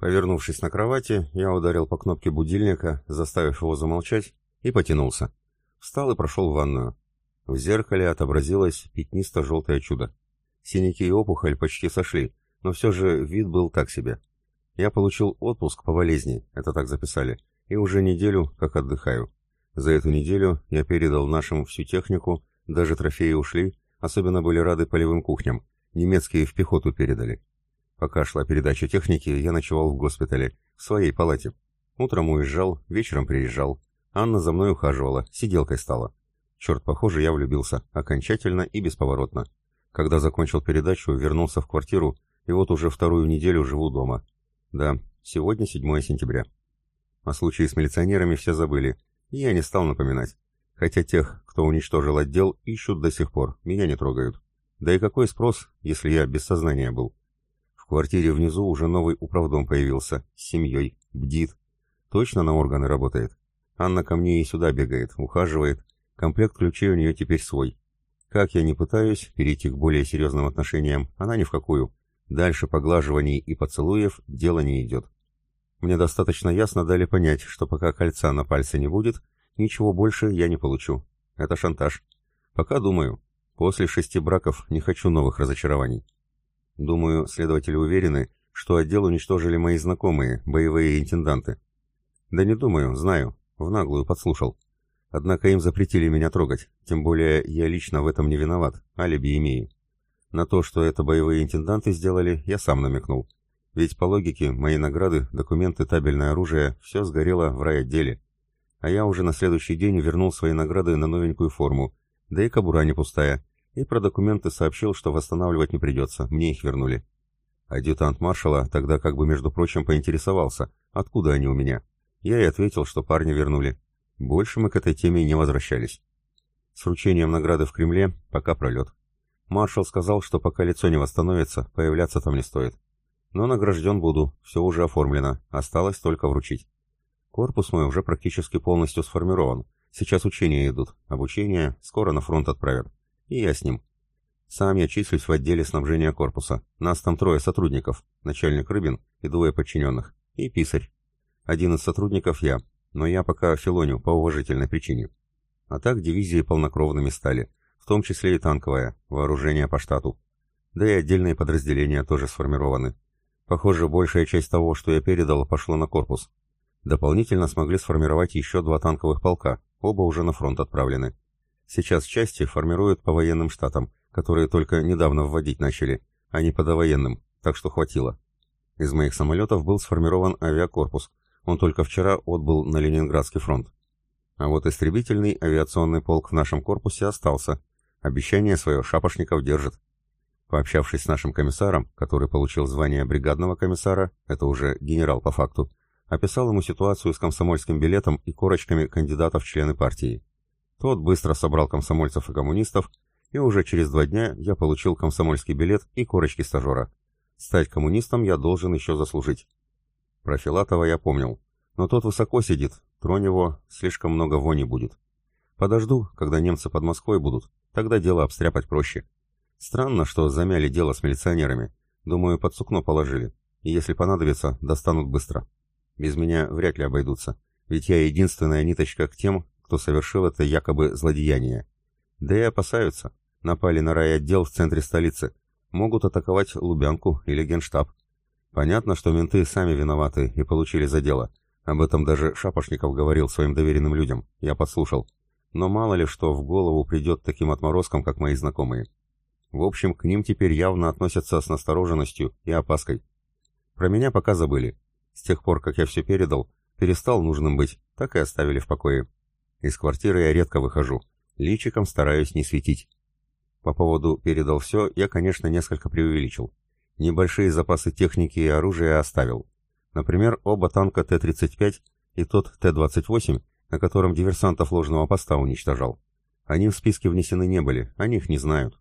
Повернувшись на кровати, я ударил по кнопке будильника, заставив его замолчать, и потянулся. Встал и прошел в ванную. В зеркале отобразилось пятнисто-желтое чудо. Синяки и опухоль почти сошли, но все же вид был так себе. Я получил отпуск по болезни, это так записали, и уже неделю как отдыхаю. За эту неделю я передал нашим всю технику, даже трофеи ушли, особенно были рады полевым кухням. Немецкие в пехоту передали. Пока шла передача техники, я ночевал в госпитале, в своей палате. Утром уезжал, вечером приезжал. Анна за мной ухаживала, сиделкой стала. Черт, похоже, я влюбился, окончательно и бесповоротно. Когда закончил передачу, вернулся в квартиру, и вот уже вторую неделю живу дома. Да, сегодня 7 сентября. О случае с милиционерами все забыли, и я не стал напоминать. Хотя тех, кто уничтожил отдел, ищут до сих пор, меня не трогают. Да и какой спрос, если я без сознания был? Квартире внизу уже новый управдом появился, с семьей, бдит. Точно на органы работает. Анна ко мне и сюда бегает, ухаживает. Комплект ключей у нее теперь свой. Как я не пытаюсь перейти к более серьезным отношениям, она ни в какую. Дальше поглаживаний и поцелуев дело не идет. Мне достаточно ясно дали понять, что пока кольца на пальце не будет, ничего больше я не получу. Это шантаж. Пока думаю. После шести браков не хочу новых разочарований. Думаю, следователи уверены, что отдел уничтожили мои знакомые, боевые интенданты. Да не думаю, знаю, в наглую подслушал. Однако им запретили меня трогать, тем более я лично в этом не виноват, алиби имею. На то, что это боевые интенданты сделали, я сам намекнул. Ведь по логике, мои награды, документы, табельное оружие, все сгорело в райотделе. А я уже на следующий день вернул свои награды на новенькую форму, да и кобура не пустая, и про документы сообщил, что восстанавливать не придется, мне их вернули. Адъютант маршала тогда как бы, между прочим, поинтересовался, откуда они у меня. Я и ответил, что парни вернули. Больше мы к этой теме не возвращались. С вручением награды в Кремле пока пролет. Маршал сказал, что пока лицо не восстановится, появляться там не стоит. Но награжден буду, все уже оформлено, осталось только вручить. Корпус мой уже практически полностью сформирован. Сейчас учения идут, обучение скоро на фронт отправят. И я с ним. Сам я числюсь в отделе снабжения корпуса. Нас там трое сотрудников, начальник Рыбин и двое подчиненных. И писарь. Один из сотрудников я, но я пока филоню по уважительной причине. А так дивизии полнокровными стали в том числе и танковое, вооружение по штату. Да и отдельные подразделения тоже сформированы. Похоже, большая часть того, что я передал, пошло на корпус. Дополнительно смогли сформировать еще два танковых полка, оба уже на фронт отправлены. Сейчас части формируют по военным штатам, которые только недавно вводить начали, а не по довоенным, так что хватило. Из моих самолетов был сформирован авиакорпус, он только вчера отбыл на Ленинградский фронт. А вот истребительный авиационный полк в нашем корпусе остался, Обещание свое Шапошников держит. Пообщавшись с нашим комиссаром, который получил звание бригадного комиссара, это уже генерал по факту, описал ему ситуацию с комсомольским билетом и корочками кандидатов в члены партии. Тот быстро собрал комсомольцев и коммунистов, и уже через два дня я получил комсомольский билет и корочки стажера. Стать коммунистом я должен еще заслужить. Про Филатова я помнил, но тот высоко сидит, тронь его, слишком много вони будет. Подожду, когда немцы под Москвой будут, Тогда дело обстряпать проще. Странно, что замяли дело с милиционерами. Думаю, под сукно положили. И если понадобится, достанут быстро. Без меня вряд ли обойдутся. Ведь я единственная ниточка к тем, кто совершил это якобы злодеяние. Да и опасаются. Напали на райотдел в центре столицы. Могут атаковать Лубянку или Генштаб. Понятно, что менты сами виноваты и получили за дело. Об этом даже Шапошников говорил своим доверенным людям. Я подслушал но мало ли что в голову придет таким отморозкам, как мои знакомые. В общем, к ним теперь явно относятся с настороженностью и опаской. Про меня пока забыли. С тех пор, как я все передал, перестал нужным быть, так и оставили в покое. Из квартиры я редко выхожу, личиком стараюсь не светить. По поводу «передал все» я, конечно, несколько преувеличил. Небольшие запасы техники и оружия оставил. Например, оба танка Т-35 и тот Т-28 на котором диверсантов ложного поста уничтожал. Они в списке внесены не были, о них не знают.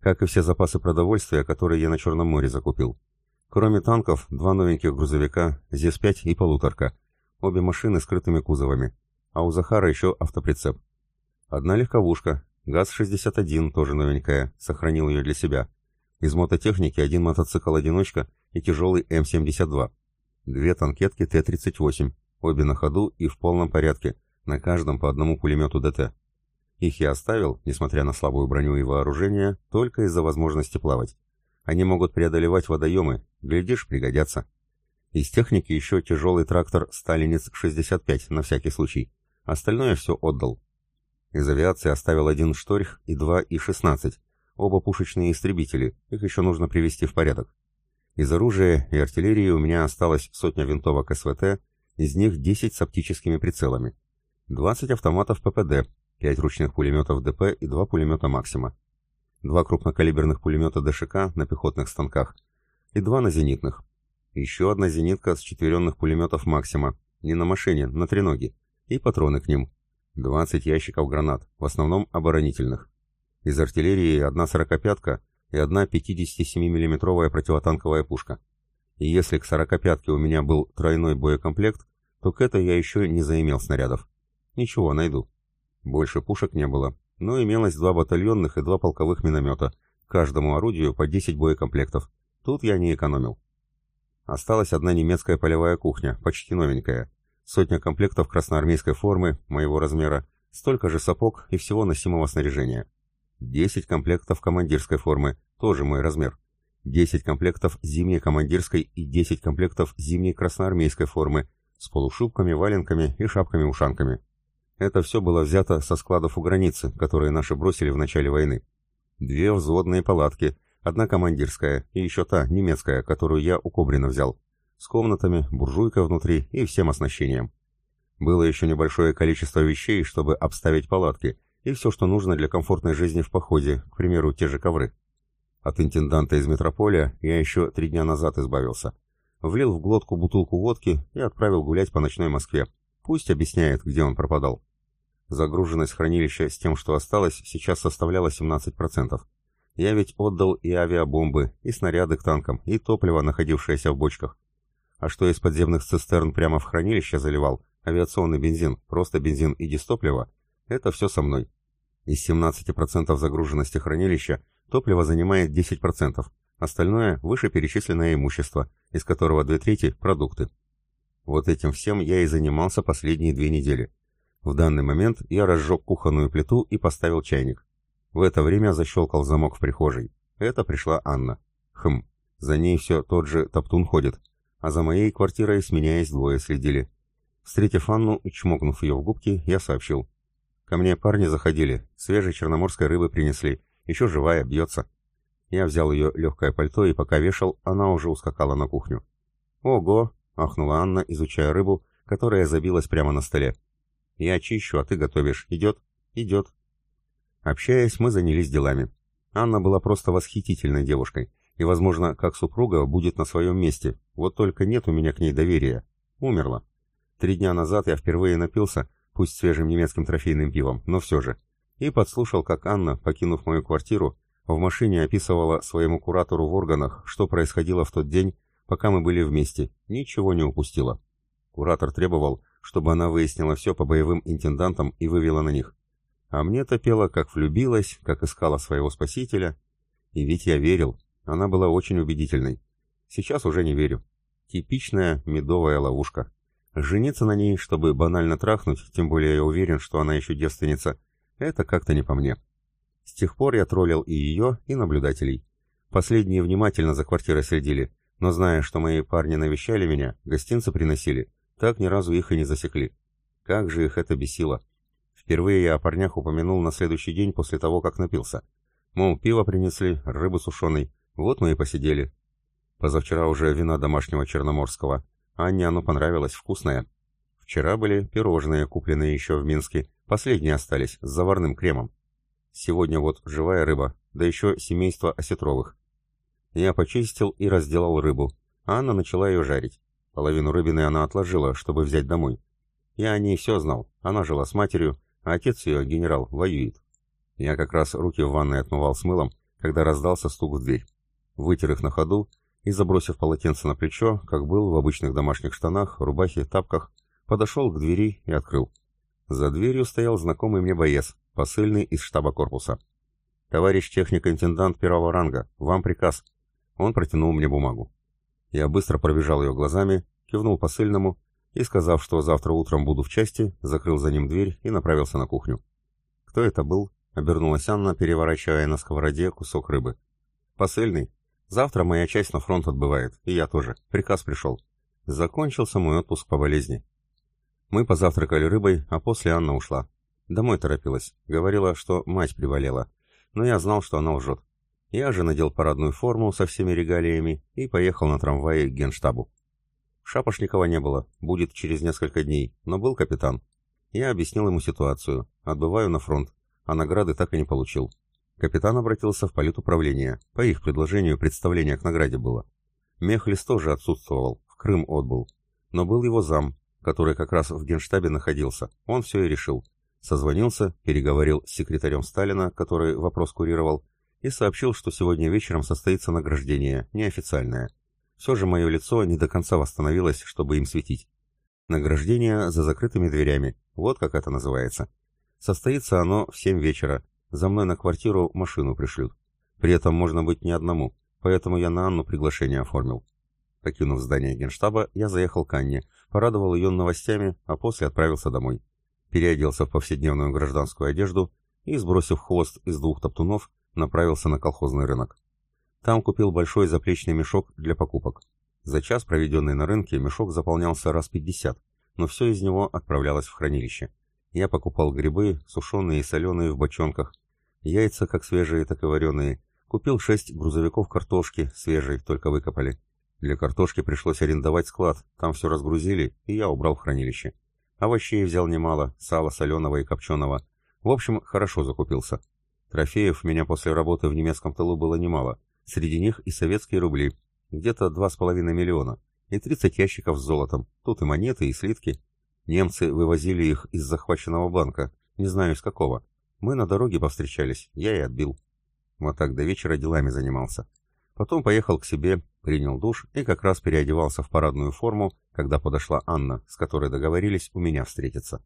Как и все запасы продовольствия, которые я на Черном море закупил. Кроме танков, два новеньких грузовика, ЗИС-5 и полуторка. Обе машины скрытыми кузовами. А у Захара еще автоприцеп. Одна легковушка, ГАЗ-61, тоже новенькая, сохранил ее для себя. Из мототехники один мотоцикл-одиночка и тяжелый М-72. Две танкетки Т-38, обе на ходу и в полном порядке, на каждом по одному пулемету ДТ. Их я оставил, несмотря на слабую броню и вооружение, только из-за возможности плавать. Они могут преодолевать водоемы, глядишь, пригодятся. Из техники еще тяжелый трактор «Сталинец-65» на всякий случай. Остальное все отдал. Из авиации оставил один «Шторх» и два И-16, оба пушечные истребители, их еще нужно привести в порядок. Из оружия и артиллерии у меня осталось сотня винтовок СВТ, из них 10 с оптическими прицелами, 20 автоматов ППД, 5 ручных пулеметов ДП и 2 пулемета «Максима», 2 крупнокалиберных пулемета ДШК на пехотных станках и 2 на зенитных. Еще одна зенитка с четверенных пулеметов «Максима», не на машине, на треноге, и патроны к ним. 20 ящиков гранат, в основном оборонительных. Из артиллерии одна сорокопятка и одна 57 миллиметровая противотанковая пушка. И если к сорокопятке у меня был тройной боекомплект, то к этой я еще не заимел снарядов. Ничего, найду. Больше пушек не было, но имелось два батальонных и два полковых миномета, каждому орудию по 10 боекомплектов. Тут я не экономил. Осталась одна немецкая полевая кухня, почти новенькая. Сотня комплектов красноармейской формы, моего размера, столько же сапог и всего носимого снаряжения. 10 комплектов командирской формы, тоже мой размер. 10 комплектов зимней командирской и 10 комплектов зимней красноармейской формы с полушубками, валенками и шапками-ушанками. Это все было взято со складов у границы, которые наши бросили в начале войны. Две взводные палатки, одна командирская и еще та, немецкая, которую я у Кобрина взял. С комнатами, буржуйкой внутри и всем оснащением. Было еще небольшое количество вещей, чтобы обставить палатки, и все, что нужно для комфортной жизни в походе, к примеру, те же ковры. От интенданта из метрополя я еще три дня назад избавился. Влил в глотку бутылку водки и отправил гулять по ночной Москве. Пусть объясняет, где он пропадал. Загруженность хранилища с тем, что осталось, сейчас составляла 17%. Я ведь отдал и авиабомбы, и снаряды к танкам, и топливо, находившееся в бочках. А что из подземных цистерн прямо в хранилище заливал, авиационный бензин, просто бензин и дистопливо, это все со мной. Из 17% загруженности хранилища топливо занимает 10%, остальное – вышеперечисленное имущество, из которого две трети – продукты. Вот этим всем я и занимался последние две недели. В данный момент я разжег кухонную плиту и поставил чайник. В это время защелкал замок в прихожей. Это пришла Анна. Хм, за ней все тот же топтун ходит, а за моей квартирой, сменяясь, двое следили. Встретив Анну чмокнув ее в губки, я сообщил. Ко мне парни заходили, свежей черноморской рыбы принесли, еще живая, бьется. Я взял ее легкое пальто и пока вешал, она уже ускакала на кухню. «Ого!» — ахнула Анна, изучая рыбу, которая забилась прямо на столе. «Я чищу, а ты готовишь. Идет?» «Идет». Общаясь, мы занялись делами. Анна была просто восхитительной девушкой, и, возможно, как супруга будет на своем месте, вот только нет у меня к ней доверия. Умерла. Три дня назад я впервые напился, пусть свежим немецким трофейным пивом, но все же, и подслушал, как Анна, покинув мою квартиру, в машине описывала своему куратору в органах, что происходило в тот день, пока мы были вместе, ничего не упустила. Куратор требовал, чтобы она выяснила все по боевым интендантам и вывела на них. А мне-то пела, как влюбилась, как искала своего спасителя. И ведь я верил, она была очень убедительной. Сейчас уже не верю. Типичная медовая ловушка. Жениться на ней, чтобы банально трахнуть, тем более я уверен, что она еще девственница, это как-то не по мне. С тех пор я троллил и ее, и наблюдателей. Последние внимательно за квартирой следили, но зная, что мои парни навещали меня, гостинцы приносили, так ни разу их и не засекли. Как же их это бесило. Впервые я о парнях упомянул на следующий день после того, как напился. Мол, пиво принесли, рыбы сушеной, вот мы и посидели. Позавчера уже вина домашнего черноморского, Анне оно понравилось, вкусное. Вчера были пирожные, купленные еще в Минске, последние остались, с заварным кремом. Сегодня вот живая рыба, да еще семейство осетровых. Я почистил и разделал рыбу, Анна начала ее жарить. Половину рыбины она отложила, чтобы взять домой. Я о ней все знал, она жила с матерью, а отец ее, генерал, воюет. Я как раз руки в ванной отмывал с мылом, когда раздался стук в дверь. Вытер их на ходу и, забросив полотенце на плечо, как был в обычных домашних штанах, рубахе, тапках, подошел к двери и открыл. За дверью стоял знакомый мне боец, посыльный из штаба корпуса. «Товарищ техник-интендант первого ранга, вам приказ». Он протянул мне бумагу. Я быстро пробежал ее глазами кивнул посыльному и, сказав, что завтра утром буду в части, закрыл за ним дверь и направился на кухню. «Кто это был?» — обернулась Анна, переворачивая на сковороде кусок рыбы. «Посыльный. Завтра моя часть на фронт отбывает, и я тоже. Приказ пришел. Закончился мой отпуск по болезни. Мы позавтракали рыбой, а после Анна ушла. Домой торопилась. Говорила, что мать приболела. Но я знал, что она лжет. Я же надел парадную форму со всеми регалиями и поехал на трамвае к генштабу. Шапошникова не было, будет через несколько дней, но был капитан. Я объяснил ему ситуацию. Отбываю на фронт, а награды так и не получил. Капитан обратился в политуправление. По их предложению представление к награде было. Мехлис тоже отсутствовал, в Крым отбыл. Но был его зам, который как раз в генштабе находился. Он все и решил. Созвонился, переговорил с секретарем Сталина, который вопрос курировал, и сообщил, что сегодня вечером состоится награждение, неофициальное. Все же мое лицо не до конца восстановилось, чтобы им светить. Награждение за закрытыми дверями, вот как это называется. Состоится оно в семь вечера, за мной на квартиру машину пришлют. При этом можно быть не одному, поэтому я на Анну приглашение оформил. Покинув здание генштаба, я заехал к Анне, порадовал ее новостями, а после отправился домой. Переоделся в повседневную гражданскую одежду и, сбросив хвост из двух топтунов, направился на колхозный рынок. Там купил большой заплечный мешок для покупок. За час, проведенный на рынке, мешок заполнялся раз пятьдесят, но все из него отправлялось в хранилище. Я покупал грибы, сушеные и соленые в бочонках, яйца как свежие, так и вареные. Купил шесть грузовиков картошки, свежей, только выкопали. Для картошки пришлось арендовать склад, там все разгрузили, и я убрал в хранилище. Овощей взял немало, сала соленого и копченого. В общем, хорошо закупился. Трофеев у меня после работы в немецком тылу было немало. Среди них и советские рубли, где-то два с половиной миллиона, и 30 ящиков с золотом, тут и монеты, и слитки. Немцы вывозили их из захваченного банка, не знаю из какого. Мы на дороге повстречались, я и отбил. Вот так до вечера делами занимался. Потом поехал к себе, принял душ и как раз переодевался в парадную форму, когда подошла Анна, с которой договорились у меня встретиться.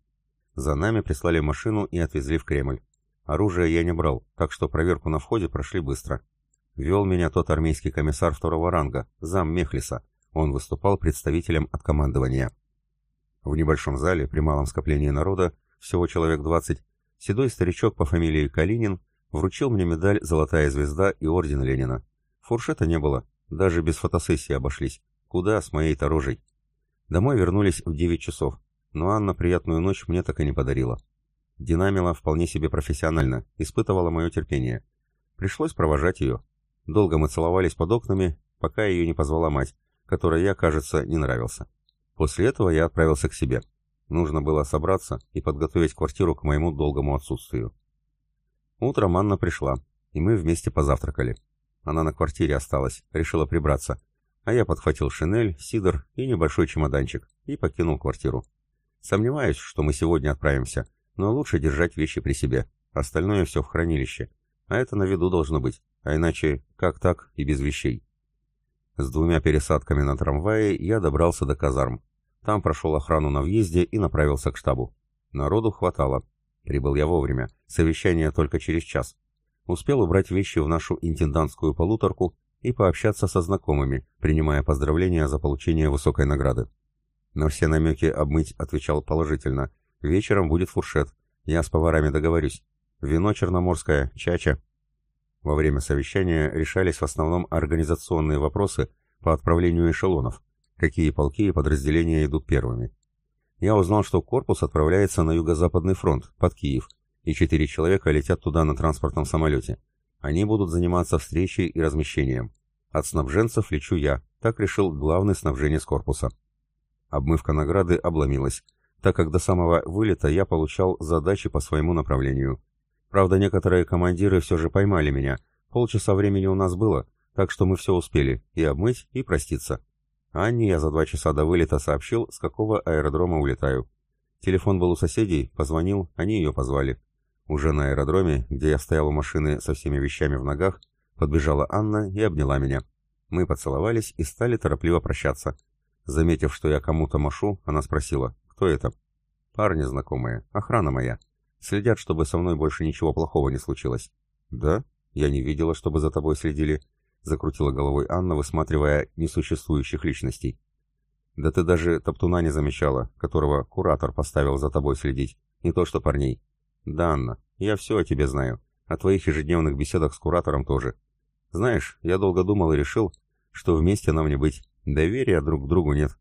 За нами прислали машину и отвезли в Кремль. Оружие я не брал, так что проверку на входе прошли быстро. Вел меня тот армейский комиссар второго ранга, зам Мехлиса. Он выступал представителем от командования. В небольшом зале, при малом скоплении народа, всего человек 20, седой старичок по фамилии Калинин вручил мне медаль «Золотая звезда» и орден Ленина. Фуршета не было, даже без фотосессии обошлись. Куда с моей-то рожей? Домой вернулись в 9 часов, но Анна приятную ночь мне так и не подарила. Динамила вполне себе профессионально, испытывала мое терпение. Пришлось провожать ее. Долго мы целовались под окнами, пока ее не позвала мать, которой я, кажется, не нравился. После этого я отправился к себе. Нужно было собраться и подготовить квартиру к моему долгому отсутствию. Утром Анна пришла, и мы вместе позавтракали. Она на квартире осталась, решила прибраться. А я подхватил шинель, сидор и небольшой чемоданчик и покинул квартиру. Сомневаюсь, что мы сегодня отправимся, но лучше держать вещи при себе. Остальное все в хранилище. А это на виду должно быть, а иначе как так и без вещей. С двумя пересадками на трамвае я добрался до казарм. Там прошел охрану на въезде и направился к штабу. Народу хватало. Прибыл я вовремя. Совещание только через час. Успел убрать вещи в нашу интендантскую полуторку и пообщаться со знакомыми, принимая поздравления за получение высокой награды. На все намеки обмыть отвечал положительно. Вечером будет фуршет. Я с поварами договорюсь. Вино черноморское, чача. Во время совещания решались в основном организационные вопросы по отправлению эшелонов какие полки и подразделения идут первыми. Я узнал, что корпус отправляется на Юго-Западный фронт, под Киев, и четыре человека летят туда на транспортном самолете. Они будут заниматься встречей и размещением. От снабженцев лечу я, так решил главный снабженец корпуса. Обмывка награды обломилась, так как до самого вылета я получал задачи по своему направлению. Правда, некоторые командиры все же поймали меня. Полчаса времени у нас было, так что мы все успели, и обмыть, и проститься. Анне я за два часа до вылета сообщил, с какого аэродрома улетаю. Телефон был у соседей, позвонил, они ее позвали. Уже на аэродроме, где я стоял у машины со всеми вещами в ногах, подбежала Анна и обняла меня. Мы поцеловались и стали торопливо прощаться. Заметив, что я кому-то машу, она спросила, кто это? Парни знакомые, охрана моя. Следят, чтобы со мной больше ничего плохого не случилось. Да? Я не видела, чтобы за тобой следили. — закрутила головой Анна, высматривая несуществующих личностей. Да ты даже топтуна не замечала, которого куратор поставил за тобой следить. Не то что парней. Да, Анна, я все о тебе знаю. О твоих ежедневных беседах с куратором тоже. Знаешь, я долго думал и решил, что вместе нам не быть. Доверия друг к другу нет.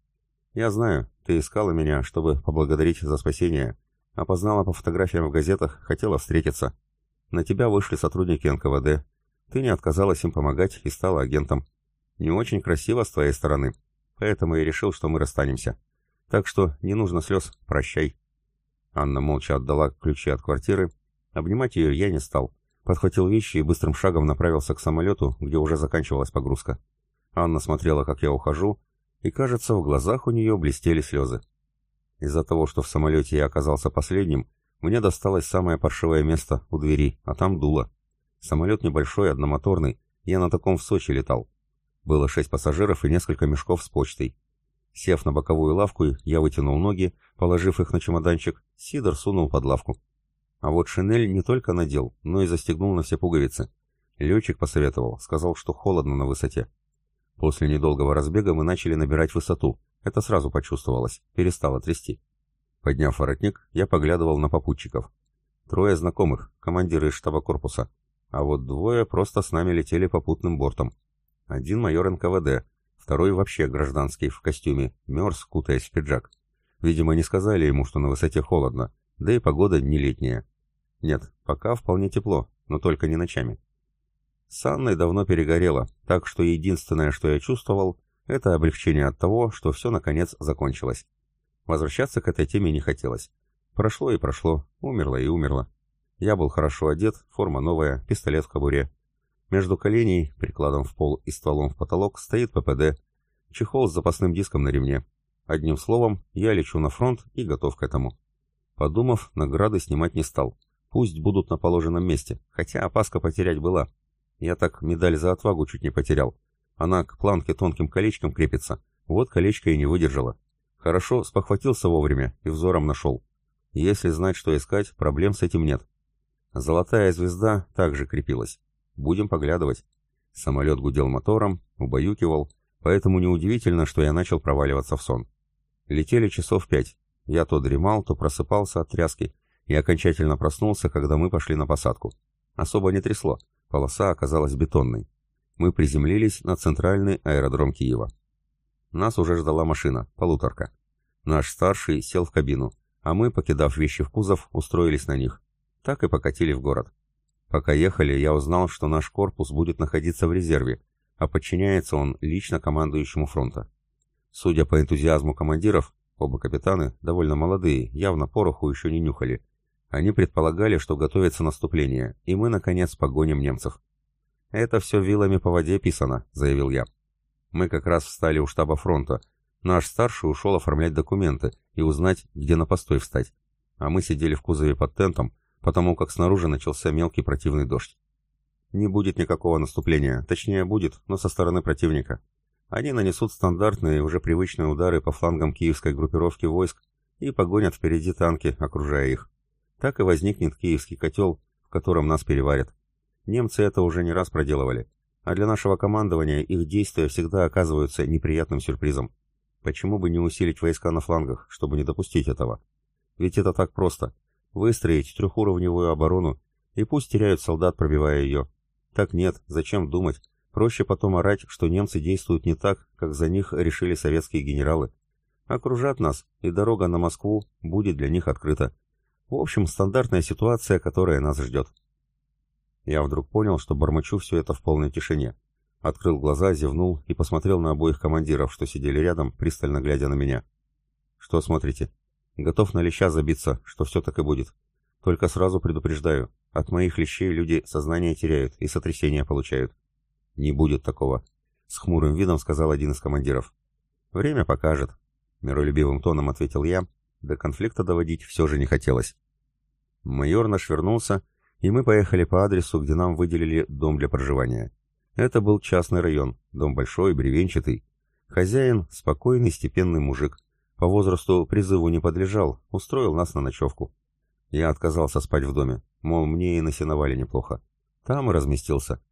Я знаю, ты искала меня, чтобы поблагодарить за спасение. Опознала по фотографиям в газетах, хотела встретиться. На тебя вышли сотрудники НКВД. Ты не отказалась им помогать и стала агентом. Не очень красиво с твоей стороны, поэтому я решил, что мы расстанемся. Так что не нужно слез, прощай». Анна молча отдала ключи от квартиры. Обнимать ее я не стал. Подхватил вещи и быстрым шагом направился к самолету, где уже заканчивалась погрузка. Анна смотрела, как я ухожу, и, кажется, в глазах у нее блестели слезы. Из-за того, что в самолете я оказался последним, мне досталось самое паршивое место у двери, а там дуло. Самолет небольшой, одномоторный, я на таком в Сочи летал. Было шесть пассажиров и несколько мешков с почтой. Сев на боковую лавку, я вытянул ноги, положив их на чемоданчик, Сидор сунул под лавку. А вот шинель не только надел, но и застегнул на все пуговицы. Летчик посоветовал, сказал, что холодно на высоте. После недолгого разбега мы начали набирать высоту. Это сразу почувствовалось, перестало трясти. Подняв воротник, я поглядывал на попутчиков. Трое знакомых, командиры штаба корпуса. А вот двое просто с нами летели попутным бортом. Один майор НКВД, второй вообще гражданский, в костюме, мерз, кутаясь в пиджак. Видимо, не сказали ему, что на высоте холодно, да и погода не летняя. Нет, пока вполне тепло, но только не ночами. С Анной давно перегорело, так что единственное, что я чувствовал, это облегчение от того, что все наконец закончилось. Возвращаться к этой теме не хотелось. Прошло и прошло, умерло и умерло. Я был хорошо одет, форма новая, пистолет в кобуре. Между коленей, прикладом в пол и стволом в потолок, стоит ППД. Чехол с запасным диском на ремне. Одним словом, я лечу на фронт и готов к этому. Подумав, награды снимать не стал. Пусть будут на положенном месте, хотя опаска потерять была. Я так медаль за отвагу чуть не потерял. Она к планке тонким колечком крепится. Вот колечко и не выдержало. Хорошо, спохватился вовремя и взором нашел. Если знать, что искать, проблем с этим нет. Золотая звезда также крепилась. Будем поглядывать. Самолет гудел мотором, убаюкивал, поэтому неудивительно, что я начал проваливаться в сон. Летели часов пять. Я то дремал, то просыпался от тряски и окончательно проснулся, когда мы пошли на посадку. Особо не трясло, полоса оказалась бетонной. Мы приземлились на центральный аэродром Киева. Нас уже ждала машина, полуторка. Наш старший сел в кабину, а мы, покидав вещи в кузов, устроились на них. Так и покатили в город. Пока ехали, я узнал, что наш корпус будет находиться в резерве, а подчиняется он лично командующему фронта. Судя по энтузиазму командиров, оба капитаны, довольно молодые, явно пороху еще не нюхали, они предполагали, что готовится наступление, и мы, наконец, погоним немцев. «Это все вилами по воде писано», — заявил я. Мы как раз встали у штаба фронта. Наш старший ушел оформлять документы и узнать, где на постой встать. А мы сидели в кузове под тентом, потому как снаружи начался мелкий противный дождь. Не будет никакого наступления, точнее будет, но со стороны противника. Они нанесут стандартные, уже привычные удары по флангам киевской группировки войск и погонят впереди танки, окружая их. Так и возникнет киевский котел, в котором нас переварят. Немцы это уже не раз проделывали, а для нашего командования их действия всегда оказываются неприятным сюрпризом. Почему бы не усилить войска на флангах, чтобы не допустить этого? Ведь это так просто. Выстроить трехуровневую оборону, и пусть теряют солдат, пробивая ее. Так нет, зачем думать? Проще потом орать, что немцы действуют не так, как за них решили советские генералы. Окружат нас, и дорога на Москву будет для них открыта. В общем, стандартная ситуация, которая нас ждет. Я вдруг понял, что бормочу все это в полной тишине. Открыл глаза, зевнул и посмотрел на обоих командиров, что сидели рядом, пристально глядя на меня. «Что смотрите?» Готов на леща забиться, что все так и будет. Только сразу предупреждаю, от моих лещей люди сознание теряют и сотрясения получают. Не будет такого, с хмурым видом сказал один из командиров. Время покажет, миролюбивым тоном ответил я, до конфликта доводить все же не хотелось. Майор наш вернулся, и мы поехали по адресу, где нам выделили дом для проживания. Это был частный район, дом большой, бревенчатый. Хозяин — спокойный, степенный мужик, по возрасту призыву не подлежал, устроил нас на ночевку. Я отказался спать в доме, мол, мне и на сеновале неплохо. Там и разместился.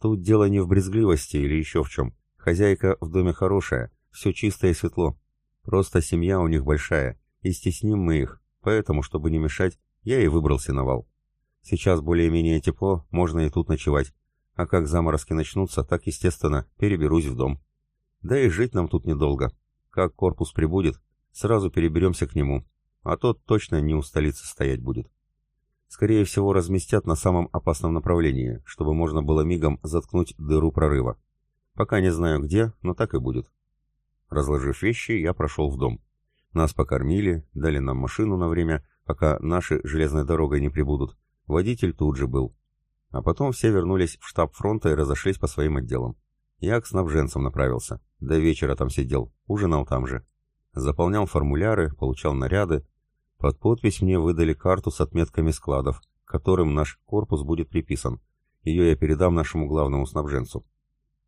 Тут дело не в брезгливости или еще в чем. Хозяйка в доме хорошая, все чисто и светло. Просто семья у них большая, и стесним мы их, поэтому, чтобы не мешать, я и выбрал сеновал. Сейчас более-менее тепло, можно и тут ночевать. А как заморозки начнутся, так, естественно, переберусь в дом. Да и жить нам тут недолго. Как корпус прибудет, сразу переберемся к нему, а тот точно не у столицы стоять будет. Скорее всего, разместят на самом опасном направлении, чтобы можно было мигом заткнуть дыру прорыва. Пока не знаю где, но так и будет. Разложив вещи, я прошел в дом. Нас покормили, дали нам машину на время, пока наши железной дорогой не прибудут. Водитель тут же был. А потом все вернулись в штаб фронта и разошлись по своим отделам. Я к снабженцам направился. До вечера там сидел, ужинал там же. Заполнял формуляры, получал наряды. Под подпись мне выдали карту с отметками складов, которым наш корпус будет приписан. Ее я передам нашему главному снабженцу.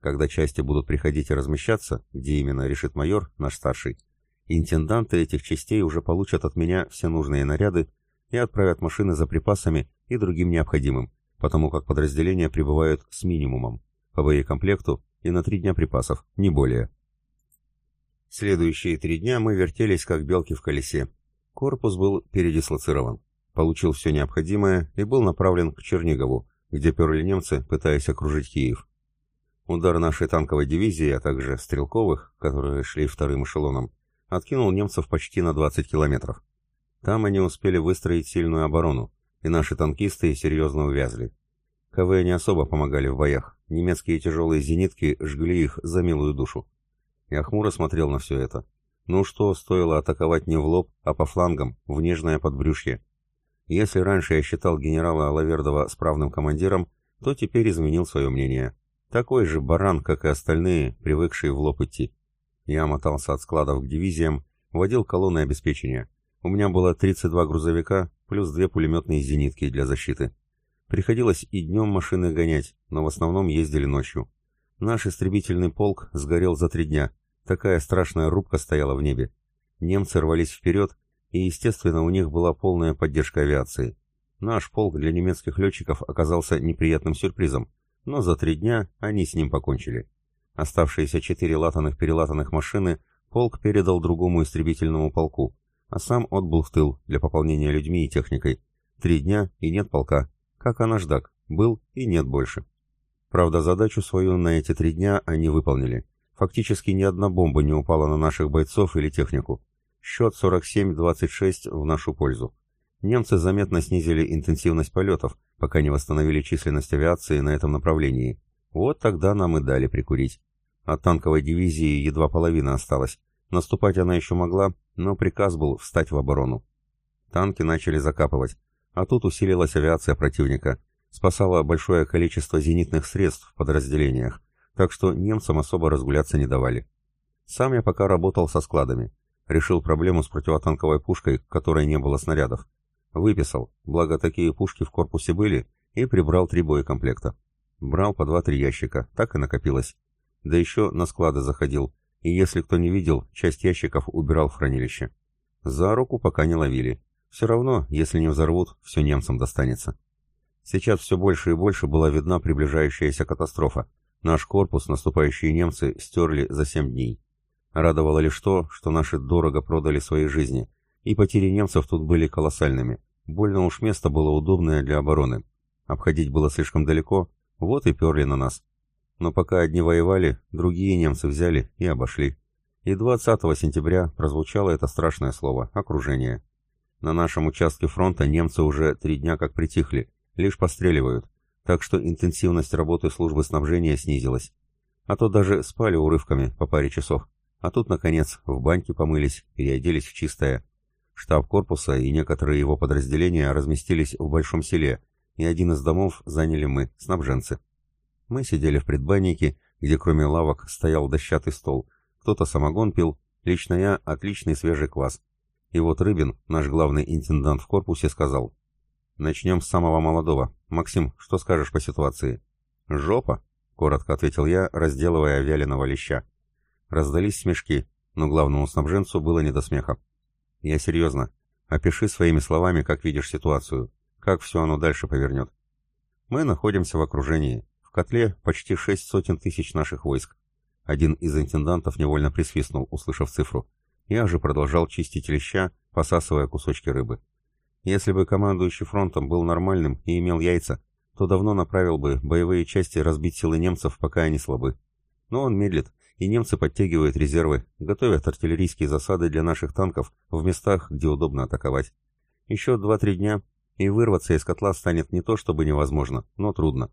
Когда части будут приходить и размещаться, где именно решит майор, наш старший, интенданты этих частей уже получат от меня все нужные наряды и отправят машины за припасами и другим необходимым, потому как подразделения прибывают с минимумом, по боекомплекту и на три дня припасов, не более. Следующие три дня мы вертелись, как белки в колесе. Корпус был передислоцирован, получил все необходимое и был направлен к Чернигову, где перли немцы, пытаясь окружить Киев. Удар нашей танковой дивизии, а также стрелковых, которые шли вторым эшелоном, откинул немцев почти на 20 километров. Там они успели выстроить сильную оборону, и наши танкисты серьезно увязли. КВ не особо помогали в боях, немецкие тяжелые зенитки жгли их за милую душу. Я хмуро смотрел на все это. Ну что стоило атаковать не в лоб, а по флангам, в нежное подбрюшье? Если раньше я считал генерала Лавердова справным командиром, то теперь изменил свое мнение. Такой же баран, как и остальные, привыкшие в лоб идти. Я мотался от складов к дивизиям, водил колонны обеспечения. У меня было 32 грузовика, плюс две пулеметные зенитки для защиты. Приходилось и днем машины гонять, но в основном ездили ночью. Наш истребительный полк сгорел за три дня. Такая страшная рубка стояла в небе. Немцы рвались вперед, и, естественно, у них была полная поддержка авиации. Наш полк для немецких летчиков оказался неприятным сюрпризом, но за три дня они с ним покончили. Оставшиеся четыре латаных-перелатанных машины полк передал другому истребительному полку, а сам отбыл в тыл для пополнения людьми и техникой. Три дня и нет полка, как и наждак, был и нет больше. Правда, задачу свою на эти три дня они выполнили. Фактически ни одна бомба не упала на наших бойцов или технику. Счет 47-26 в нашу пользу немцы заметно снизили интенсивность полетов, пока не восстановили численность авиации на этом направлении. Вот тогда нам и дали прикурить. От танковой дивизии едва половина осталась. Наступать она еще могла, но приказ был встать в оборону. Танки начали закапывать, а тут усилилась авиация противника. Спасало большое количество зенитных средств в подразделениях, так что немцам особо разгуляться не давали. Сам я пока работал со складами. Решил проблему с противотанковой пушкой, которой не было снарядов. Выписал, благо такие пушки в корпусе были, и прибрал три боекомплекта. Брал по два-три ящика, так и накопилось. Да еще на склады заходил, и если кто не видел, часть ящиков убирал в хранилище. За руку пока не ловили. Все равно, если не взорвут, все немцам достанется. Сейчас все больше и больше была видна приближающаяся катастрофа. Наш корпус наступающие немцы стерли за семь дней. Радовало лишь то, что наши дорого продали свои жизни, и потери немцев тут были колоссальными. Больно уж место было удобное для обороны. Обходить было слишком далеко, вот и перли на нас. Но пока одни воевали, другие немцы взяли и обошли. И 20 сентября прозвучало это страшное слово «окружение». На нашем участке фронта немцы уже три дня как притихли, лишь постреливают, так что интенсивность работы службы снабжения снизилась. А то даже спали урывками по паре часов. А тут, наконец, в баньке помылись, переоделись в чистое. Штаб корпуса и некоторые его подразделения разместились в большом селе, и один из домов заняли мы, снабженцы. Мы сидели в предбаннике, где кроме лавок стоял дощатый стол. Кто-то самогон пил, лично я отличный свежий квас. И вот Рыбин, наш главный интендант в корпусе, сказал, «Начнем с самого молодого. Максим, что скажешь по ситуации?» «Жопа», — коротко ответил я, разделывая вяленого леща. Раздались смешки, но главному снабженцу было не до смеха. Я серьезно. Опиши своими словами, как видишь ситуацию. Как все оно дальше повернет. Мы находимся в окружении. В котле почти шесть сотен тысяч наших войск. Один из интендантов невольно присвистнул, услышав цифру. Я же продолжал чистить леща, посасывая кусочки рыбы. Если бы командующий фронтом был нормальным и имел яйца, то давно направил бы боевые части разбить силы немцев, пока они слабы. Но он медлит, и немцы подтягивают резервы, готовят артиллерийские засады для наших танков в местах, где удобно атаковать. Еще 2-3 дня, и вырваться из котла станет не то чтобы невозможно, но трудно.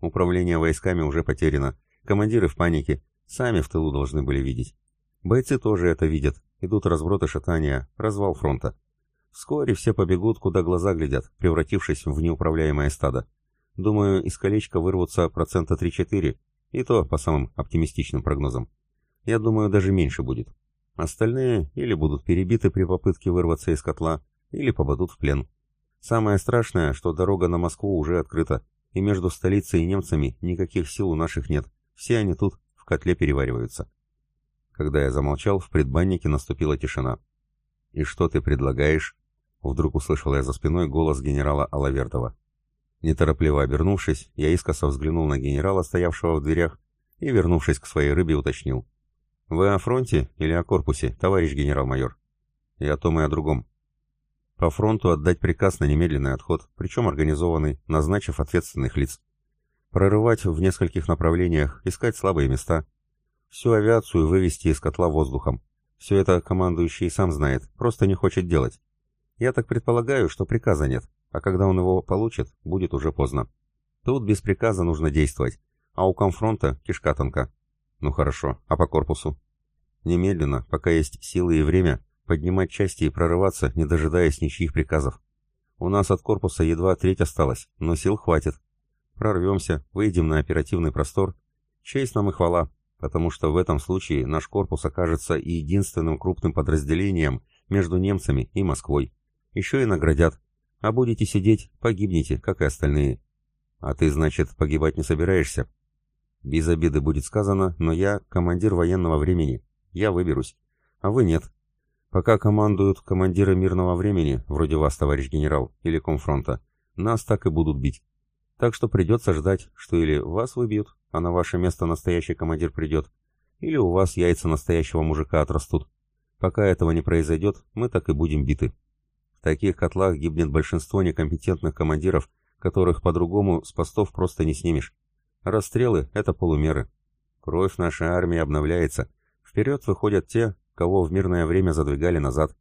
Управление войсками уже потеряно, командиры в панике, сами в тылу должны были видеть. Бойцы тоже это видят, идут разброты шатания, развал фронта. Вскоре все побегут, куда глаза глядят, превратившись в неуправляемое стадо. Думаю, из колечка вырвутся процента 3-4, и то по самым оптимистичным прогнозам. Я думаю, даже меньше будет. Остальные или будут перебиты при попытке вырваться из котла, или попадут в плен. Самое страшное, что дорога на Москву уже открыта, и между столицей и немцами никаких сил у наших нет. Все они тут в котле перевариваются. Когда я замолчал, в предбаннике наступила тишина. «И что ты предлагаешь?» Вдруг услышал я за спиной голос генерала Алавердова. Неторопливо обернувшись, я искоса взглянул на генерала, стоявшего в дверях, и, вернувшись к своей рыбе, уточнил. «Вы о фронте или о корпусе, товарищ генерал-майор?» «И о том, и о другом. По фронту отдать приказ на немедленный отход, причем организованный, назначив ответственных лиц. Прорывать в нескольких направлениях, искать слабые места. Всю авиацию вывести из котла воздухом. Все это командующий сам знает, просто не хочет делать. Я так предполагаю, что приказа нет, а когда он его получит, будет уже поздно. Тут без приказа нужно действовать, а у комфронта кишка тонка. Ну хорошо, а по корпусу? Немедленно, пока есть силы и время, поднимать части и прорываться, не дожидаясь ничьих приказов. У нас от корпуса едва треть осталась, но сил хватит. Прорвемся, выйдем на оперативный простор. Честь нам и хвала, потому что в этом случае наш корпус окажется единственным крупным подразделением между немцами и Москвой. Еще и наградят. А будете сидеть, погибнете, как и остальные. А ты, значит, погибать не собираешься? Без обиды будет сказано, но я командир военного времени. Я выберусь. А вы нет. Пока командуют командиры мирного времени, вроде вас, товарищ генерал, или комфронта, нас так и будут бить. Так что придется ждать, что или вас выбьют, а на ваше место настоящий командир придет, или у вас яйца настоящего мужика отрастут. Пока этого не произойдет, мы так и будем биты. Таких котлах гибнет большинство некомпетентных командиров, которых по-другому с постов просто не снимешь. Расстрелы — это полумеры. Кровь нашей армии обновляется. Вперед выходят те, кого в мирное время задвигали назад.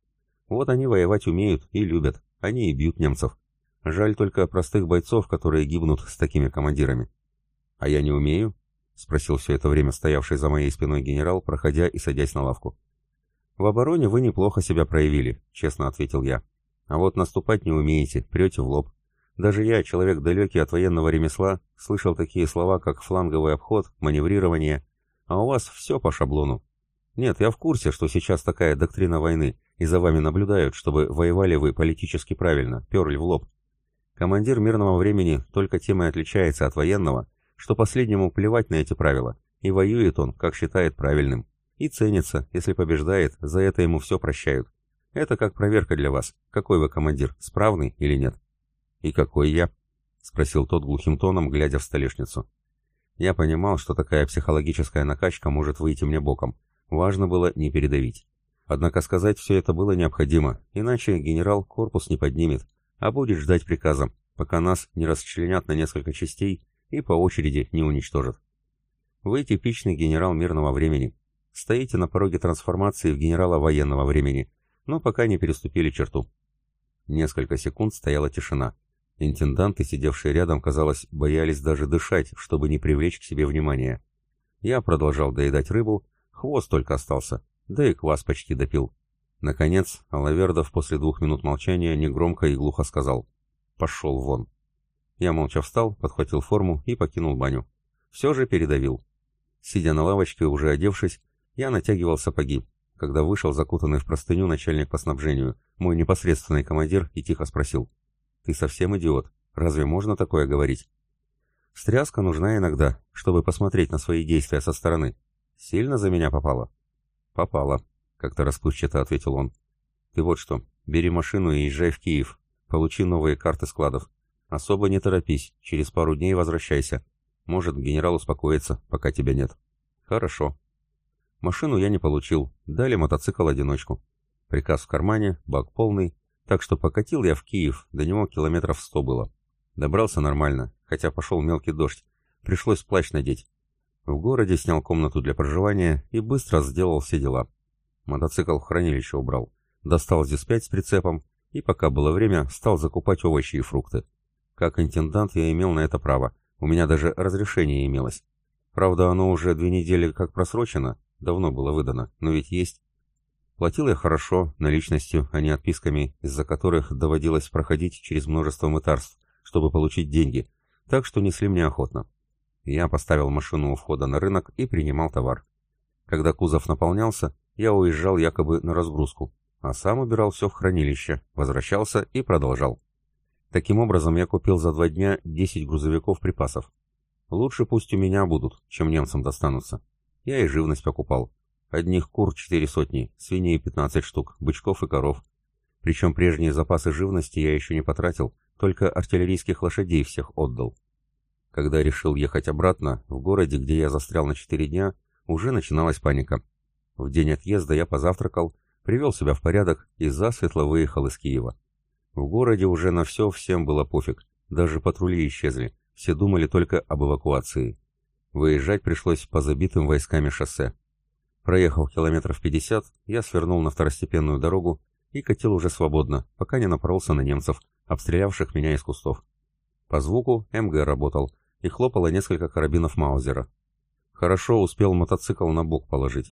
Вот они воевать умеют и любят, они и бьют немцев. Жаль только простых бойцов, которые гибнут с такими командирами. «А я не умею?» — спросил все это время стоявший за моей спиной генерал, проходя и садясь на лавку. «В обороне вы неплохо себя проявили», — честно ответил я. «А вот наступать не умеете, прете в лоб. Даже я, человек далекий от военного ремесла, слышал такие слова, как фланговый обход, маневрирование, а у вас все по шаблону. Нет, я в курсе, что сейчас такая доктрина войны, и за вами наблюдают, чтобы воевали вы политически правильно, перли в лоб. Командир мирного времени только тем и отличается от военного, что последнему плевать на эти правила, и воюет он, как считает правильным. И ценится, если побеждает, за это ему все прощают. Это как проверка для вас, какой вы командир, справный или нет. «И какой я?» — спросил тот глухим тоном, глядя в столешницу. Я понимал, что такая психологическая накачка может выйти мне боком, Важно было не передавить. Однако сказать все это было необходимо, иначе генерал корпус не поднимет, а будет ждать приказа, пока нас не расчленят на несколько частей и по очереди не уничтожат. Вы типичный генерал мирного времени. Стоите на пороге трансформации в генерала военного времени, но пока не переступили черту. Несколько секунд стояла тишина. Интенданты, сидевшие рядом, казалось, боялись даже дышать, чтобы не привлечь к себе внимания. Я продолжал доедать рыбу, Хвост только остался, да и квас почти допил. Наконец, Алавердов после двух минут молчания негромко и глухо сказал «Пошел вон». Я молча встал, подхватил форму и покинул баню. Все же передавил. Сидя на лавочке, уже одевшись, я натягивал сапоги, когда вышел закутанный в простыню начальник по снабжению, мой непосредственный командир, и тихо спросил «Ты совсем идиот? Разве можно такое говорить?» Стряска нужна иногда, чтобы посмотреть на свои действия со стороны. Сильно за меня попало? Попало, как-то расплывчато ответил он. Ты вот что, бери машину и езжай в Киев. Получи новые карты складов. Особо не торопись, через пару дней возвращайся. Может, генерал успокоится, пока тебя нет. Хорошо. Машину я не получил, дали мотоцикл-одиночку. Приказ в кармане, бак полный, так что покатил я в Киев, до него километров сто было. Добрался нормально, хотя пошел мелкий дождь, пришлось плащ надеть. В городе снял комнату для проживания и быстро сделал все дела. Мотоцикл в хранилище убрал, достал здесь пять с прицепом и, пока было время, стал закупать овощи и фрукты. Как интендант я имел на это право, у меня даже разрешение имелось. Правда, оно уже две недели как просрочено, давно было выдано, но ведь есть. Платил я хорошо, наличностью, а не отписками, из-за которых доводилось проходить через множество мытарств, чтобы получить деньги, так что несли мне охотно. Я поставил машину у входа на рынок и принимал товар. Когда кузов наполнялся, я уезжал якобы на разгрузку, а сам убирал все в хранилище, возвращался и продолжал. Таким образом, я купил за два дня 10 грузовиков припасов. Лучше пусть у меня будут, чем немцам достанутся. Я и живность покупал. Одних кур четыре сотни, свиней пятнадцать штук, бычков и коров. Причем прежние запасы живности я еще не потратил, только артиллерийских лошадей всех отдал. Когда решил ехать обратно, в городе, где я застрял на четыре дня, уже начиналась паника. В день отъезда я позавтракал, привел себя в порядок и засветло выехал из Киева. В городе уже на все всем было пофиг, даже патрули исчезли, все думали только об эвакуации. Выезжать пришлось по забитым войсками шоссе. Проехал километров 50, я свернул на второстепенную дорогу и катил уже свободно, пока не напоролся на немцев, обстрелявших меня из кустов. По звуку МГ работал, и хлопало несколько карабинов Маузера. Хорошо успел мотоцикл на бок положить.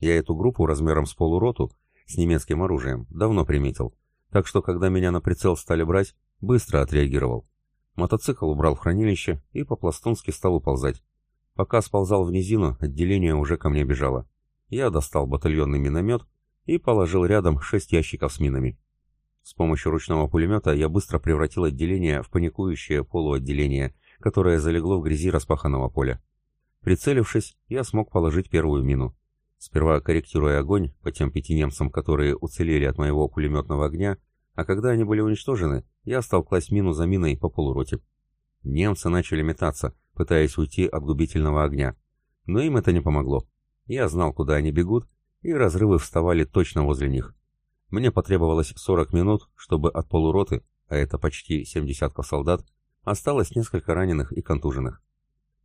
Я эту группу размером с полуроту, с немецким оружием, давно приметил, так что когда меня на прицел стали брать, быстро отреагировал. Мотоцикл убрал в хранилище и по-пластунски стал уползать. Пока сползал в низину, отделение уже ко мне бежало. Я достал батальонный миномет и положил рядом шесть ящиков с минами. С помощью ручного пулемета я быстро превратил отделение в паникующее полуотделение, которое залегло в грязи распаханного поля. Прицелившись, я смог положить первую мину. Сперва корректируя огонь по тем пяти немцам, которые уцелели от моего пулеметного огня, а когда они были уничтожены, я стал класть мину за миной по полуроте. Немцы начали метаться, пытаясь уйти от губительного огня. Но им это не помогло. Я знал, куда они бегут, и разрывы вставали точно возле них. Мне потребовалось 40 минут, чтобы от полуроты, а это почти 7 десятков солдат, осталось несколько раненых и контуженных.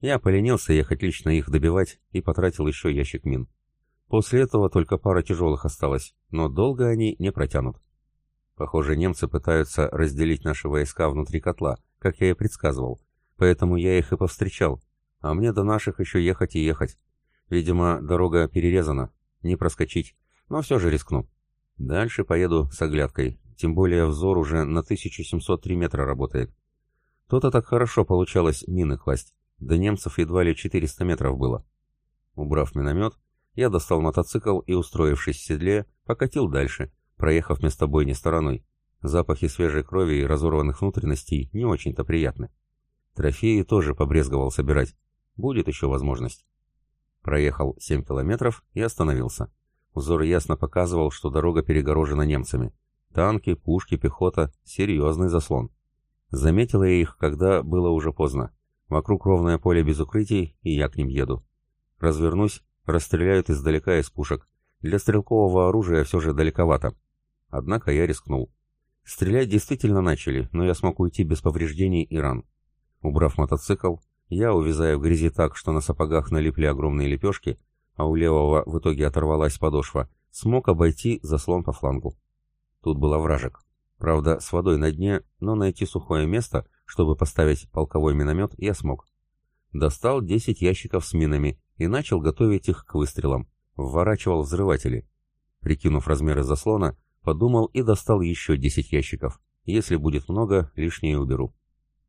Я поленился ехать лично их добивать и потратил еще ящик мин. После этого только пара тяжелых осталось, но долго они не протянут. Похоже, немцы пытаются разделить наши войска внутри котла, как я и предсказывал, поэтому я их и повстречал, а мне до наших еще ехать и ехать. Видимо, дорога перерезана, не проскочить, но все же рискну. Дальше поеду с оглядкой, тем более взор уже на 1703 метра работает. То-то так хорошо получалось мины класть, до немцев едва ли 400 метров было. Убрав миномет, я достал мотоцикл и, устроившись в седле, покатил дальше, проехав место бойни стороной. Запахи свежей крови и разорванных внутренностей не очень-то приятны. Трофеи тоже побрезговал собирать. Будет еще возможность. Проехал 7 километров и остановился. Узор ясно показывал, что дорога перегорожена немцами. Танки, пушки, пехота — серьезный заслон. Заметила я их, когда было уже поздно. Вокруг ровное поле без укрытий, и я к ним еду. Развернусь, расстреляют издалека из пушек. Для стрелкового оружия все же далековато. Однако я рискнул. Стрелять действительно начали, но я смог уйти без повреждений и ран. Убрав мотоцикл, я, увязая в грязи так, что на сапогах налипли огромные лепешки, а у левого в итоге оторвалась подошва, смог обойти заслон по флангу. Тут был овражек. Правда, с водой на дне, но найти сухое место, чтобы поставить полковой миномет, я смог. Достал 10 ящиков с минами и начал готовить их к выстрелам. Вворачивал взрыватели. Прикинув размеры заслона, подумал и достал еще 10 ящиков. Если будет много, лишнее уберу.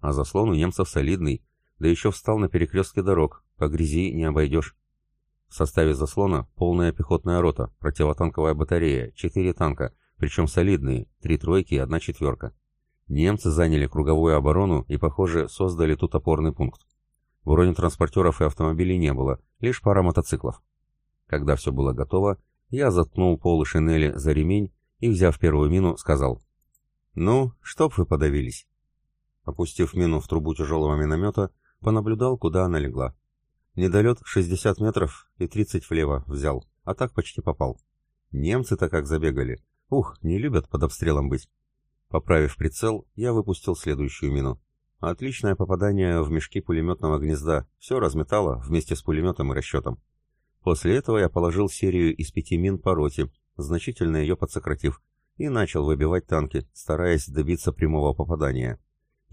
А заслон у немцев солидный, да еще встал на перекрестке дорог, по грязи не обойдешь. В составе заслона полная пехотная рота, противотанковая батарея, четыре танка, причем солидные, три тройки и одна четверка. Немцы заняли круговую оборону и, похоже, создали тут опорный пункт. Бронетранспортеров и автомобилей не было, лишь пара мотоциклов. Когда все было готово, я заткнул полы шинели за ремень и, взяв первую мину, сказал «Ну, чтоб вы подавились». Опустив мину в трубу тяжелого миномета, понаблюдал, куда она легла. Недолет 60 метров и 30 влево взял, а так почти попал. Немцы-то как забегали. Ух, не любят под обстрелом быть. Поправив прицел, я выпустил следующую мину. Отличное попадание в мешки пулеметного гнезда. Все разметало вместе с пулеметом и расчетом. После этого я положил серию из пяти мин по роте, значительно ее подсократив, и начал выбивать танки, стараясь добиться прямого попадания.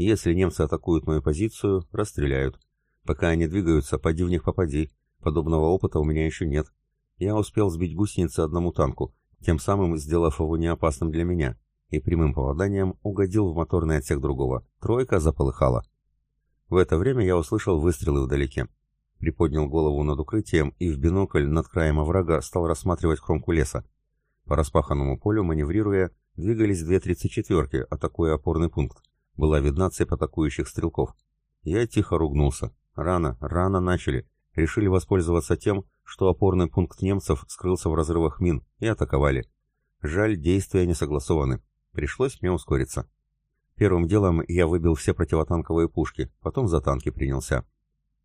Если немцы атакуют мою позицию, расстреляют. Пока они двигаются, поди в них попади. Подобного опыта у меня еще нет. Я успел сбить гусеницы одному танку, тем самым сделав его неопасным для меня, и прямым попаданием угодил в моторный отсек другого. Тройка заполыхала. В это время я услышал выстрелы вдалеке. Приподнял голову над укрытием и в бинокль над краем оврага стал рассматривать кромку леса. По распаханному полю, маневрируя, двигались две тридцать четверки, атакуя опорный пункт. Была видна цепь атакующих стрелков. Я тихо ругнулся. Рано, рано начали. Решили воспользоваться тем, что опорный пункт немцев скрылся в разрывах мин, и атаковали. Жаль, действия не согласованы. Пришлось мне ускориться. Первым делом я выбил все противотанковые пушки, потом за танки принялся.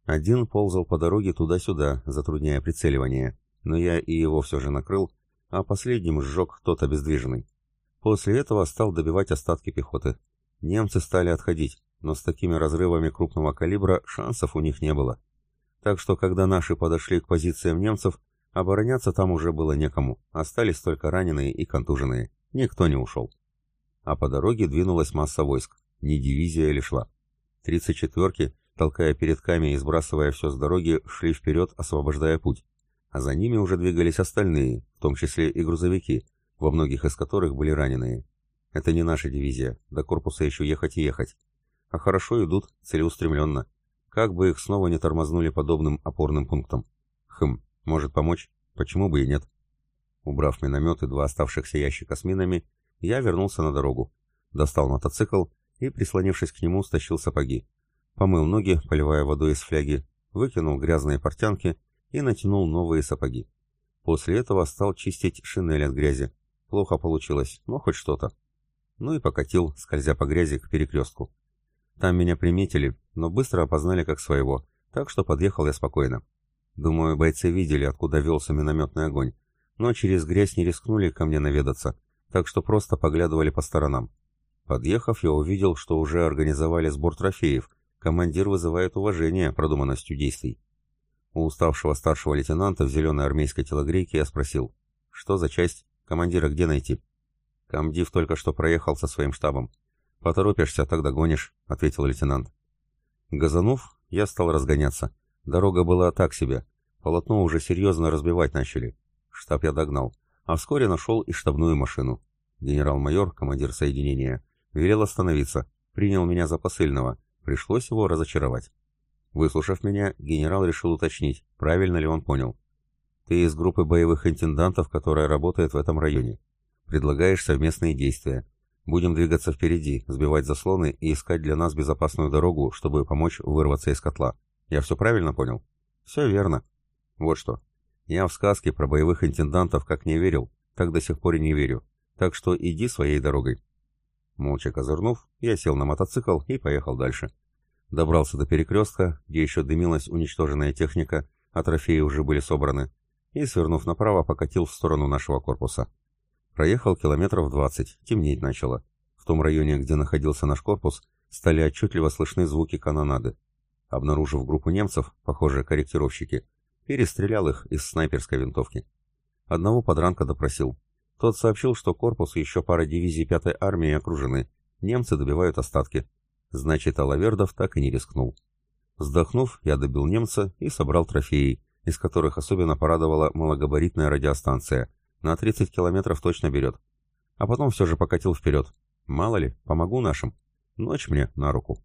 Один ползал по дороге туда-сюда, затрудняя прицеливание, но я и его все же накрыл, а последним сжег тот обездвиженный. После этого стал добивать остатки пехоты. Немцы стали отходить, но с такими разрывами крупного калибра шансов у них не было. Так что, когда наши подошли к позициям немцев, обороняться там уже было некому, остались только раненые и контуженные. Никто не ушел. А по дороге двинулась масса войск, не дивизия ли шла. Тридцать четверки, толкая передками и сбрасывая все с дороги, шли вперед, освобождая путь. А за ними уже двигались остальные, в том числе и грузовики, во многих из которых были раненые. Это не наша дивизия, до корпуса еще ехать и ехать. А хорошо идут, целеустремленно. Как бы их снова не тормознули подобным опорным пунктам. Хм, может помочь? Почему бы и нет? Убрав миномет и два оставшихся ящика с минами, я вернулся на дорогу. Достал мотоцикл и, прислонившись к нему, стащил сапоги. Помыл ноги, поливая водой из фляги, выкинул грязные портянки и натянул новые сапоги. После этого стал чистить шинель от грязи. Плохо получилось, но хоть что-то. Ну и покатил, скользя по грязи к перекрестку. Там меня приметили, но быстро опознали как своего, так что подъехал я спокойно. Думаю, бойцы видели, откуда велся минометный огонь, но через грязь не рискнули ко мне наведаться, так что просто поглядывали по сторонам. Подъехав, я увидел, что уже организовали сбор трофеев. Командир вызывает уважение продуманностью действий. У уставшего старшего лейтенанта в зеленой армейской телогрейке я спросил, что за часть, командира где найти? Комдив только что проехал со своим штабом. «Поторопишься, так догонишь», — ответил лейтенант. Газанув, я стал разгоняться. Дорога была так себе. Полотно уже серьезно разбивать начали. Штаб я догнал. А вскоре нашел и штабную машину. Генерал-майор, командир соединения, велел остановиться. Принял меня за посыльного. Пришлось его разочаровать. Выслушав меня, генерал решил уточнить, правильно ли он понял. «Ты из группы боевых интендантов, которая работает в этом районе. Предлагаешь совместные действия. Будем двигаться впереди, сбивать заслоны и искать для нас безопасную дорогу, чтобы помочь вырваться из котла. Я все правильно понял? Все верно. Вот что. Я в сказки про боевых интендантов как не верил, так до сих пор и не верю. Так что иди своей дорогой. Молча козырнув, я сел на мотоцикл и поехал дальше. Добрался до перекрестка, где еще дымилась уничтоженная техника, а трофеи уже были собраны, и, свернув направо, покатил в сторону нашего корпуса. Проехал километров двадцать, темнеть начало. В том районе, где находился наш корпус, стали отчетливо слышны звуки канонады. Обнаружив группу немцев, похоже, корректировщики, перестрелял их из снайперской винтовки. Одного подранка допросил. Тот сообщил, что корпус и еще пара дивизий пятой армии окружены. Немцы добивают остатки. Значит, Алавердов так и не рискнул. Вздохнув, я добил немца и собрал трофеи, из которых особенно порадовала малогабаритная радиостанция, на 30 километров точно берет. А потом все же покатил вперед. Мало ли, помогу нашим. Ночь мне на руку.